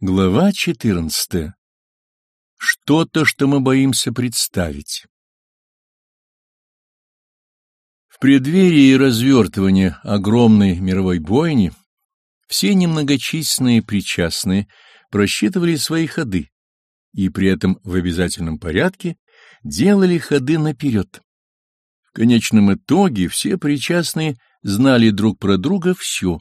Глава 14. Что-то, что мы боимся представить. В преддверии развертывания огромной мировой бойни все немногочисленные причастные просчитывали свои ходы и при этом в обязательном порядке делали ходы наперед. В конечном итоге все причастные знали друг про друга все,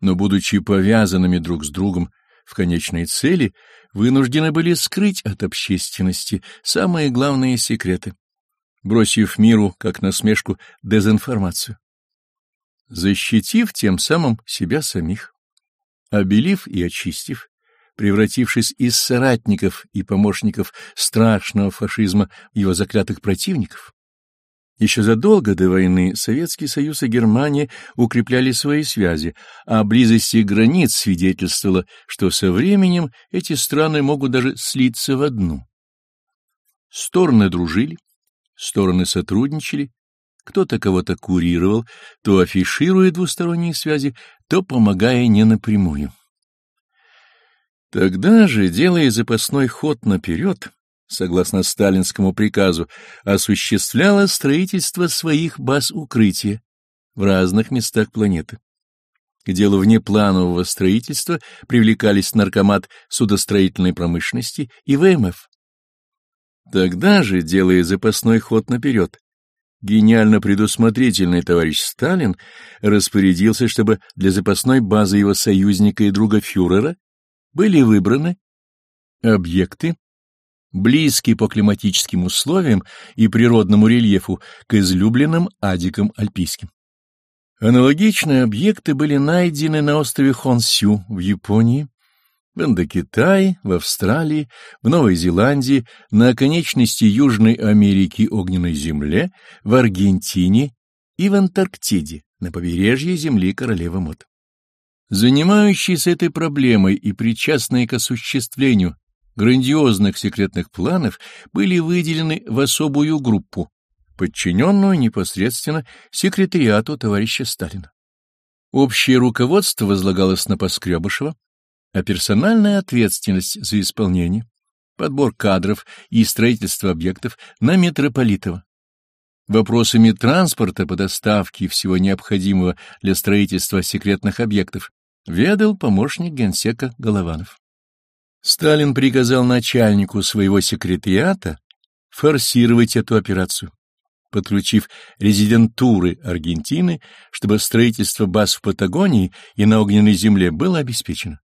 но, будучи повязанными друг с другом, в конечной цели вынуждены были скрыть от общественности самые главные секреты, бросив миру, как насмешку, дезинформацию, защитив тем самым себя самих, обелив и очистив, превратившись из соратников и помощников страшного фашизма в его заклятых противников, еще задолго до войны Советский Союз и Германия укрепляли свои связи, а близости границ свидетельствовала, что со временем эти страны могут даже слиться в одну. Стороны дружили, стороны сотрудничали, кто-то кого-то курировал, то афишируя двусторонние связи, то помогая не напрямую. Тогда же, делая запасной ход наперед, согласно сталинскому приказу, осуществляла строительство своих баз укрытия в разных местах планеты. К делу внепланового строительства привлекались наркомат судостроительной промышленности и ВМФ. Тогда же, делая запасной ход наперед, гениально предусмотрительный товарищ Сталин распорядился, чтобы для запасной базы его союзника и друга фюрера были выбраны объекты, близкий по климатическим условиям и природному рельефу к излюбленным адикам альпийским. Аналогичные объекты были найдены на острове Хонсю в Японии, в Индокитае, в Австралии, в Новой Зеландии, на оконечности Южной Америки огненной земле, в Аргентине и в Антарктиде, на побережье земли королевы Мод. Занимающиеся этой проблемой и причастные к осуществлению грандиозных секретных планов были выделены в особую группу, подчиненную непосредственно секретариату товарища Сталина. Общее руководство возлагалось на Поскребышева, а персональная ответственность за исполнение, подбор кадров и строительство объектов на Митрополитова. Вопросами транспорта по доставке всего необходимого для строительства секретных объектов ведал помощник генсека Голованов. Сталин приказал начальнику своего секретариата форсировать эту операцию, подключив резидентуры Аргентины, чтобы строительство баз в Патагонии и на огненной земле было обеспечено.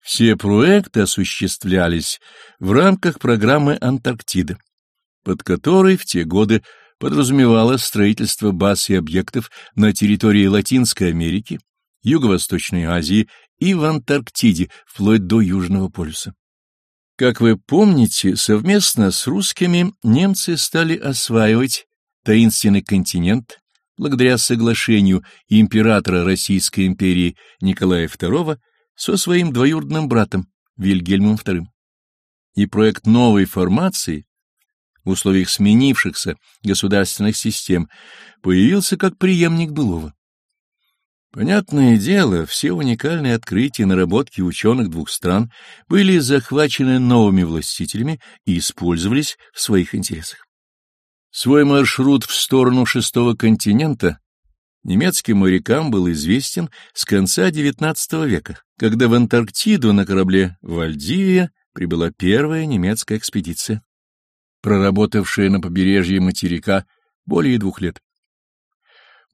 Все проекты осуществлялись в рамках программы «Антарктида», под которой в те годы подразумевалось строительство баз и объектов на территории Латинской Америки, Юго-Восточной Азии и в Антарктиде, вплоть до Южного полюса. Как вы помните, совместно с русскими немцы стали осваивать таинственный континент благодаря соглашению императора Российской империи Николая II со своим двоюродным братом Вильгельмом II. И проект новой формации в условиях сменившихся государственных систем появился как преемник былого. Понятное дело, все уникальные открытия и наработки ученых двух стран были захвачены новыми властителями и использовались в своих интересах. Свой маршрут в сторону шестого континента немецким морякам был известен с конца XIX века, когда в Антарктиду на корабле «Вальдивия» прибыла первая немецкая экспедиция, проработавшая на побережье материка более двух лет.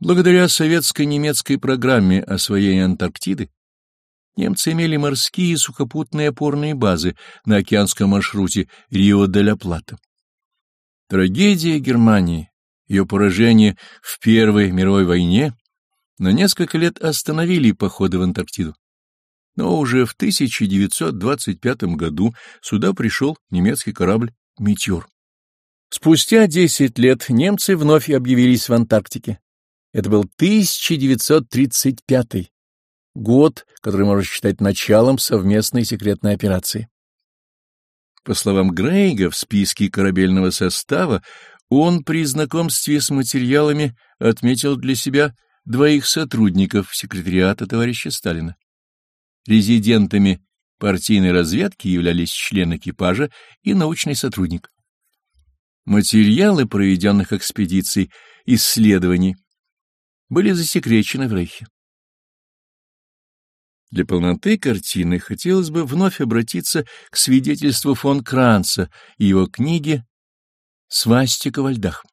Благодаря советско-немецкой программе освоения Антарктиды немцы имели морские и сухопутные опорные базы на океанском маршруте Рио-де-ля-Плата. Трагедия Германии, ее поражение в Первой мировой войне на несколько лет остановили походы в Антарктиду. Но уже в 1925 году сюда пришел немецкий корабль «Метеор». Спустя 10 лет немцы вновь объявились в Антарктике это был 1935 год, который можно считать началом совместной секретной операции. По словам Грейга, в списке корабельного состава он при знакомстве с материалами отметил для себя двоих сотрудников секретариата товарища Сталина. Резидентами партийной разведки являлись член экипажа и научный сотрудник. Материалы проведенных экспедиций, исследований были засекречены в Рейхе. Для полноты картины хотелось бы вновь обратиться к свидетельству фон Кранца и его книге «Свастика во льдах».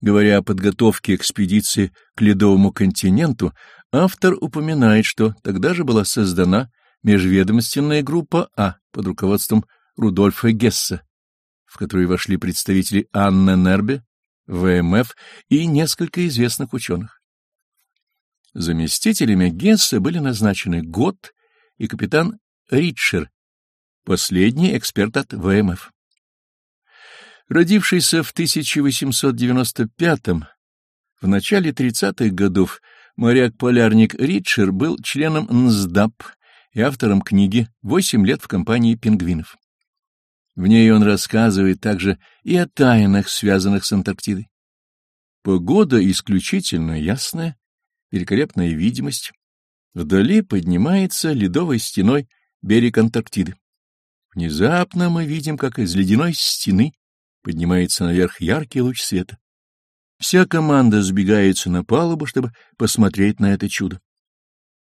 Говоря о подготовке экспедиции к Ледовому континенту, автор упоминает, что тогда же была создана межведомственная группа А под руководством Рудольфа Гесса, в которой вошли представители Анны Нербе, ВМФ и несколько известных ученых. Заместителями Гесса были назначены Гот и капитан Ритшер, последний эксперт от ВМФ. Родившийся в 1895 в начале 30-х годов моряк-полярник Ритшер был членом НСДАП и автором книги «Восемь лет в компании пингвинов». В ней он рассказывает также и о тайнах, связанных с Антарктидой. Погода исключительно ясная, великолепная видимость. Вдали поднимается ледовой стеной берег Антарктиды. Внезапно мы видим, как из ледяной стены поднимается наверх яркий луч света. Вся команда сбегается на палубу, чтобы посмотреть на это чудо.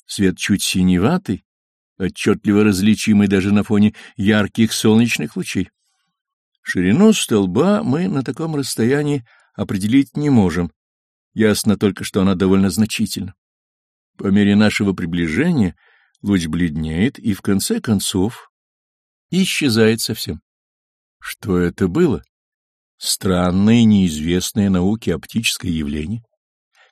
Свет чуть синеватый, отчетливо различимый даже на фоне ярких солнечных лучей. Ширину столба мы на таком расстоянии определить не можем. Ясно только, что она довольно значительна. По мере нашего приближения луч бледнеет и, в конце концов, исчезает совсем. Что это было? Странное, неизвестное науке оптическое явление?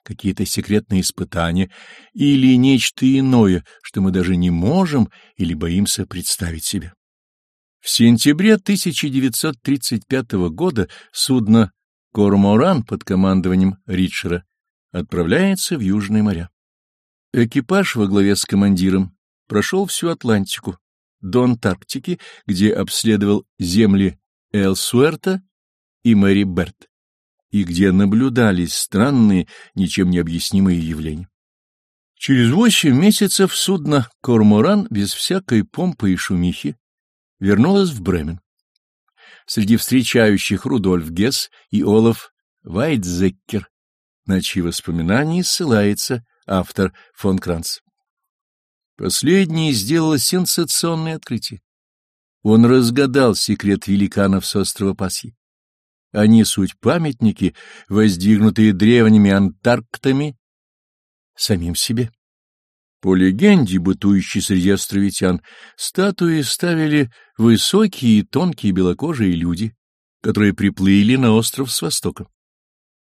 Какие-то секретные испытания или нечто иное, что мы даже не можем или боимся представить себе? В сентябре 1935 года судно «Корморан» под командованием Ричера отправляется в Южные моря. Экипаж во главе с командиром прошел всю Атлантику, до Антарктики, где обследовал земли Элсуэрта и Мэри Берт, и где наблюдались странные, ничем не объяснимые явления. Через восемь месяцев судно «Корморан» без всякой помпы и шумихи вернулась в Бремен. Среди встречающих Рудольф Гесс и Олаф Вайтзеккер, на чьи воспоминания ссылается автор фон Кранц. Последний сделал сенсационное открытие. Он разгадал секрет великанов с острова Пасхи. Они суть памятники, воздвигнутые древними антарктами самим себе. По легенде, бытующей среди островитян, статуи ставили высокие и тонкие белокожие люди, которые приплыли на остров с востока.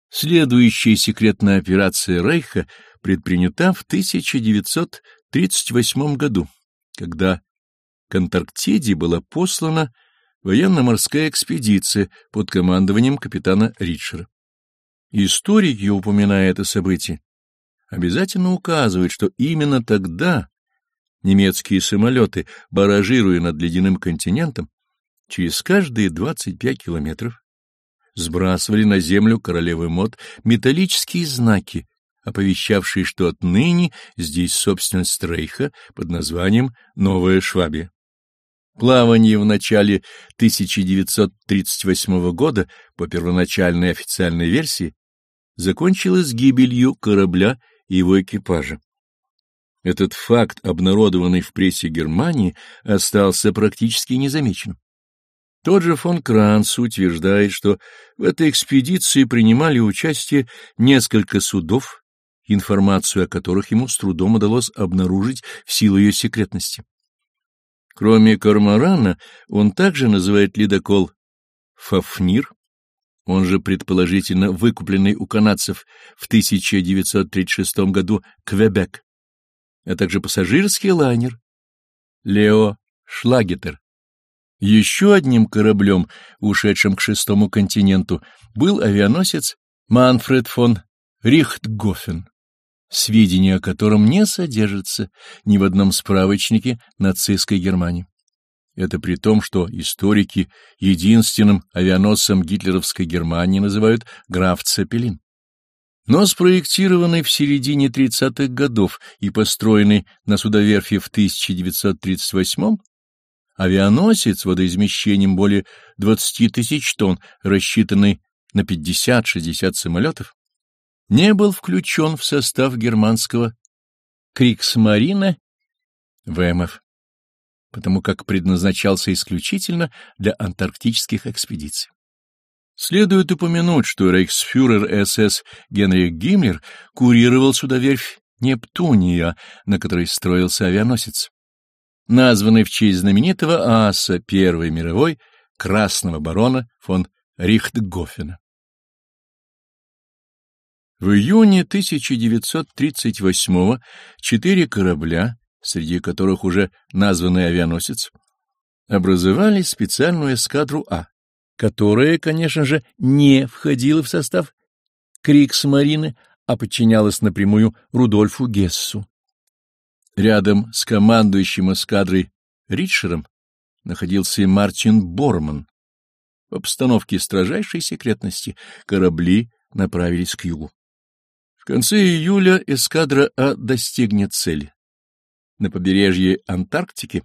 Следующая секретная операция Рейха предпринята в 1938 году, когда к Антарктиде была послана военно-морская экспедиция под командованием капитана Ричера. Историки, упоминая это событие, обязательно указывает, что именно тогда немецкие самолеты, баражируя над ледяным континентом, через каждые 25 километров сбрасывали на землю королевы мод металлические знаки, оповещавшие, что отныне здесь собственность Рейха под названием «Новая Швабия». Плавание в начале 1938 года по первоначальной официальной версии закончилось гибелью корабля и его экипажа. Этот факт, обнародованный в прессе Германии, остался практически незамеченным. Тот же фон Кранц утверждает, что в этой экспедиции принимали участие несколько судов, информацию о которых ему с трудом удалось обнаружить в силу ее секретности. Кроме Корморана, он также называет ледокол «Фафнир», он же предположительно выкупленный у канадцев в 1936 году Квебек, а также пассажирский лайнер Лео Шлагетер. Еще одним кораблем, ушедшим к шестому континенту, был авианосец Манфред фон Рихтгофен, сведения о котором не содержатся ни в одном справочнике нацистской Германии. Это при том, что историки единственным авианосцем гитлеровской Германии называют граф Цепелин. Но спроектированный в середине 30-х годов и построенный на судоверфи в 1938 Авианосец водоизмещением более 20 тысяч тонн, рассчитанный на 50-60 самолетов, не был включен в состав германского Криксмарина ВМФ, потому как предназначался исключительно для антарктических экспедиций. Следует упомянуть, что рейхсфюрер СС Генрих Гиммлер курировал сюда верфь Нептуния, на которой строился авианосец, названный в честь знаменитого аса Первой мировой красного барона фон Рихтгофена. В июне 1938-го четыре корабля, среди которых уже названный авианосец, образовали специальную эскадру А, которая, конечно же, не входила в состав Криксмарины, а подчинялась напрямую Рудольфу Гессу. Рядом с командующим эскадрой Ричером находился и Мартин Борман. В обстановке строжайшей секретности корабли направились к югу. В конце июля эскадра А достигнет цели. На побережье Антарктики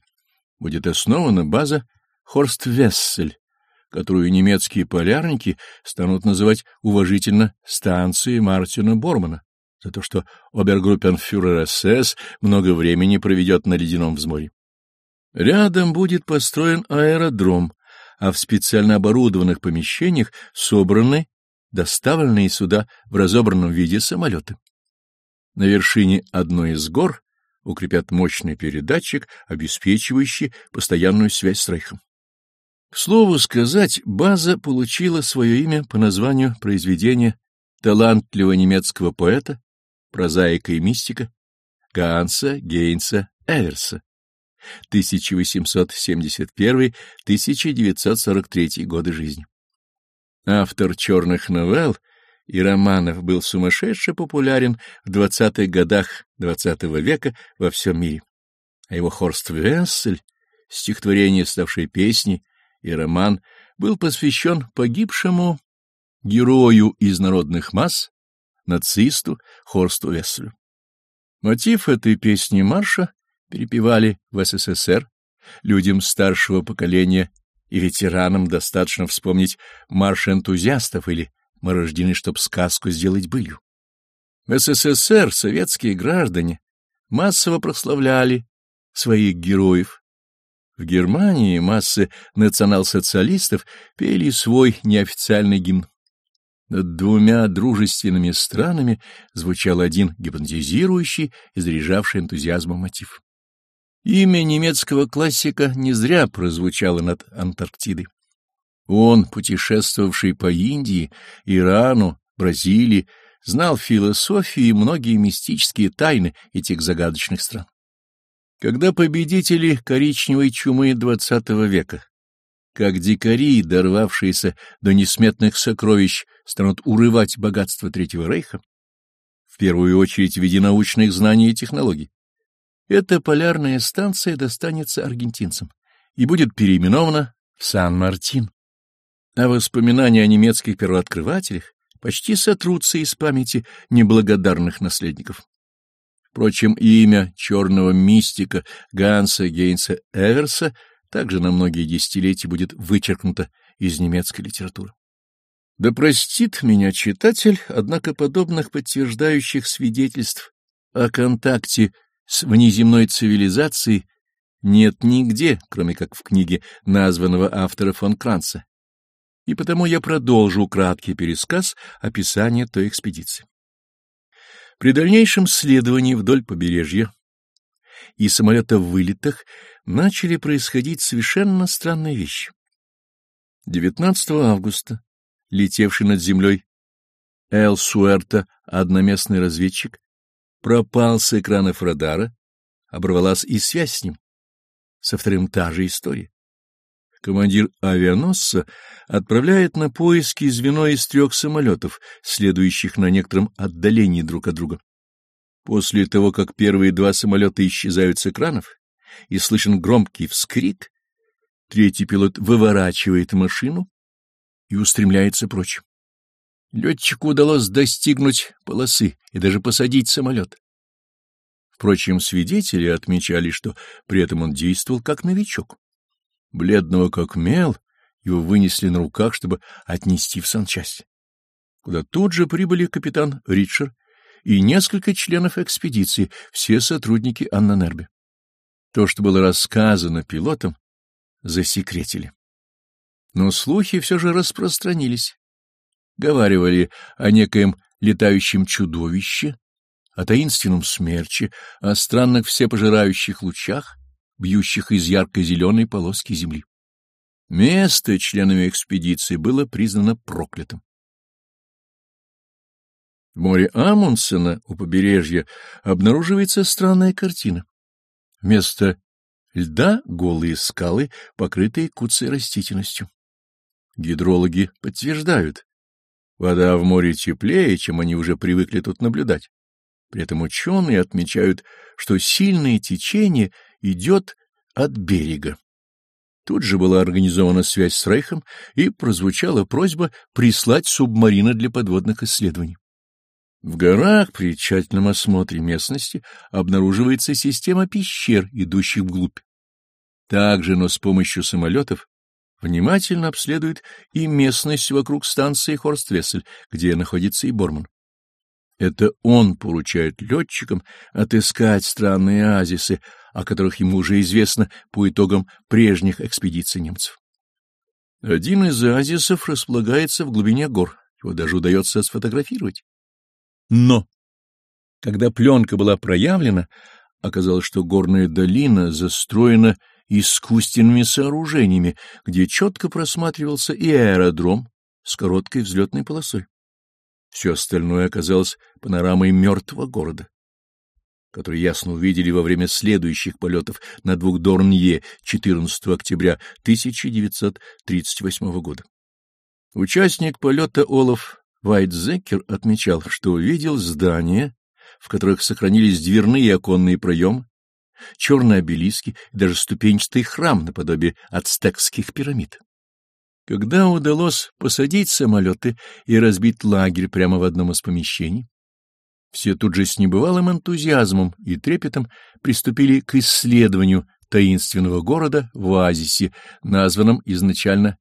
будет основана база Хорст-Вессель, которую немецкие полярники станут называть уважительно станцией Мартина Бормана, за то, что обергруппенфюрер СС много времени проведет на ледяном взморье. Рядом будет построен аэродром, а в специально оборудованных помещениях собраны доставленные сюда в разобранном виде самолеты. На вершине одной из гор укрепят мощный передатчик, обеспечивающий постоянную связь с Рейхом. К слову сказать, база получила свое имя по названию произведения талантливого немецкого поэта, прозаика и мистика Ганса Гейнса Эверса 1871-1943 годы жизни. Автор черных новелл и романов был сумасшедше популярен в 20-х годах XX -го века во всем мире, а его Хорст Вессель, стихотворение, ставшее песней, и роман был посвящен погибшему герою из народных масс, нацисту Хорсту Весселю. Мотив этой песни марша перепевали в СССР людям старшего поколения и ветеранам достаточно вспомнить марш энтузиастов или «Мы рождены, чтоб сказку сделать былью». В СССР советские граждане массово прославляли своих героев, в Германии массы национал-социалистов пели свой неофициальный гимн. Над двумя дружественными странами звучал один гипнотизирующий и энтузиазмом мотив. Имя немецкого классика не зря прозвучало над Антарктидой. Он, путешествовавший по Индии, Ирану, Бразилии, знал философию и многие мистические тайны этих загадочных стран. Когда победители коричневой чумы XX века, как дикари, дорвавшиеся до несметных сокровищ, станут урывать богатство Третьего Рейха, в первую очередь в виде научных знаний и технологий, эта полярная станция достанется аргентинцам и будет переименована в Сан-Мартин. А воспоминания о немецких первооткрывателях почти сотрутся из памяти неблагодарных наследников. Впрочем, имя черного мистика Ганса Гейнса Эверса также на многие десятилетия будет вычеркнуто из немецкой литературы. Да простит меня читатель, однако подобных подтверждающих свидетельств о контакте с внеземной цивилизацией нет нигде, кроме как в книге названного автора фон Кранца. И потому я продолжу краткий пересказ описания той экспедиции. При дальнейшем следовании вдоль побережья и самолета-вылетах начали происходить совершенно странные вещи. 19 августа, летевший над землей Эл Суэрта, одноместный разведчик, пропал с экранов радара, оборвалась и связь с ним. Со вторым та же история. Командир авианосца отправляет на поиски звено из трех самолетов, следующих на некотором отдалении друг от друга. После того, как первые два самолета исчезают с экранов, и слышен громкий вскрик, третий пилот выворачивает машину и устремляется прочь. Летчику удалось достигнуть полосы и даже посадить самолет. Впрочем, свидетели отмечали, что при этом он действовал как новичок. Бледного как мел, его вынесли на руках, чтобы отнести в санчасть, куда тут же прибыли капитан Ричард и несколько членов экспедиции, все сотрудники Аннанербе. То, что было рассказано пилотам, засекретили. Но слухи все же распространились. Говаривали о некоем летающем чудовище, о таинственном смерче, о странных всепожирающих лучах, бьющих из ярко-зеленой полоски земли. Место членами экспедиции было признано проклятым. В море Амундсена у побережья обнаруживается странная картина. Вместо льда голые скалы, покрытые куцей растительностью. Гидрологи подтверждают, вода в море теплее, чем они уже привыкли тут наблюдать. При этом ученые отмечают, что сильное течение идет от берега. Тут же была организована связь с Рейхом и прозвучала просьба прислать субмарины для подводных исследований. В горах при тщательном осмотре местности обнаруживается система пещер, идущих вглубь. Также, но с помощью самолетов, внимательно обследует и местность вокруг станции Хорствессель, где находится и Борман. Это он поручает летчикам отыскать странные оазисы, о которых ему уже известно по итогам прежних экспедиций немцев. Один из оазисов располагается в глубине гор, его даже удается сфотографировать. Но, когда пленка была проявлена, оказалось, что горная долина застроена искусственными сооружениями, где четко просматривался и аэродром с короткой взлетной полосой. Все остальное оказалось панорамой мертвого города, который ясно увидели во время следующих полетов на двух Дорнье 14 октября 1938 года. Участник полета Олаф Вайтзекер отмечал, что увидел здания, в которых сохранились дверные и оконные проемы, черные обелиски и даже ступенчатый храм наподобие ацтекских пирамид. Когда удалось посадить самолеты и разбить лагерь прямо в одном из помещений, все тут же с небывалым энтузиазмом и трепетом приступили к исследованию таинственного города в оазисе, названном изначально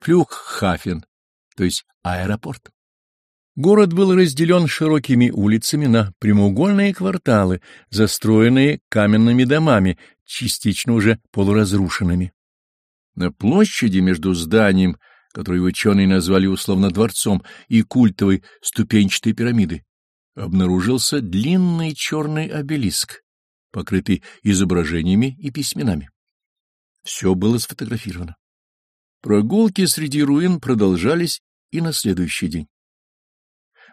Флюххафен, то есть аэропорт. Город был разделен широкими улицами на прямоугольные кварталы, застроенные каменными домами, частично уже полуразрушенными. На площади между зданием, которое ученые назвали условно дворцом, и культовой ступенчатой пирамидой, обнаружился длинный черный обелиск, покрытый изображениями и письменами. Все было сфотографировано. Прогулки среди руин продолжались и на следующий день.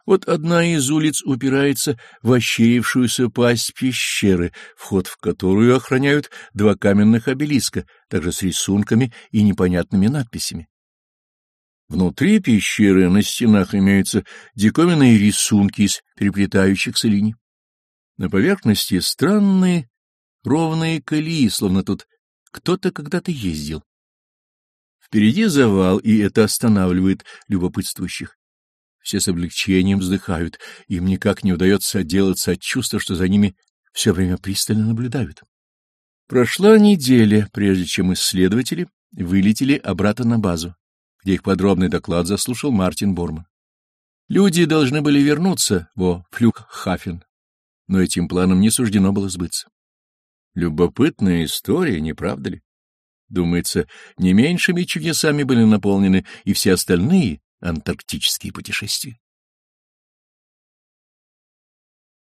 Вот одна из улиц упирается в ощерившуюся пасть пещеры, вход в которую охраняют два каменных обелиска, также с рисунками и непонятными надписями. Внутри пещеры на стенах имеются диковинные рисунки из переплетающихся линий. На поверхности странные ровные колеи, словно тут кто-то когда-то ездил. Впереди завал, и это останавливает любопытствующих. Все с облегчением вздыхают, им никак не удается отделаться от чувства, что за ними все время пристально наблюдают. Прошла неделя, прежде чем исследователи вылетели обратно на базу, где их подробный доклад заслушал Мартин Борман. Люди должны были вернуться во Флюкхафен, но этим планом не суждено было сбыться. Любопытная история, не правда ли? Думается, не меньшими чудесами были наполнены и все остальные антарктические путешествия.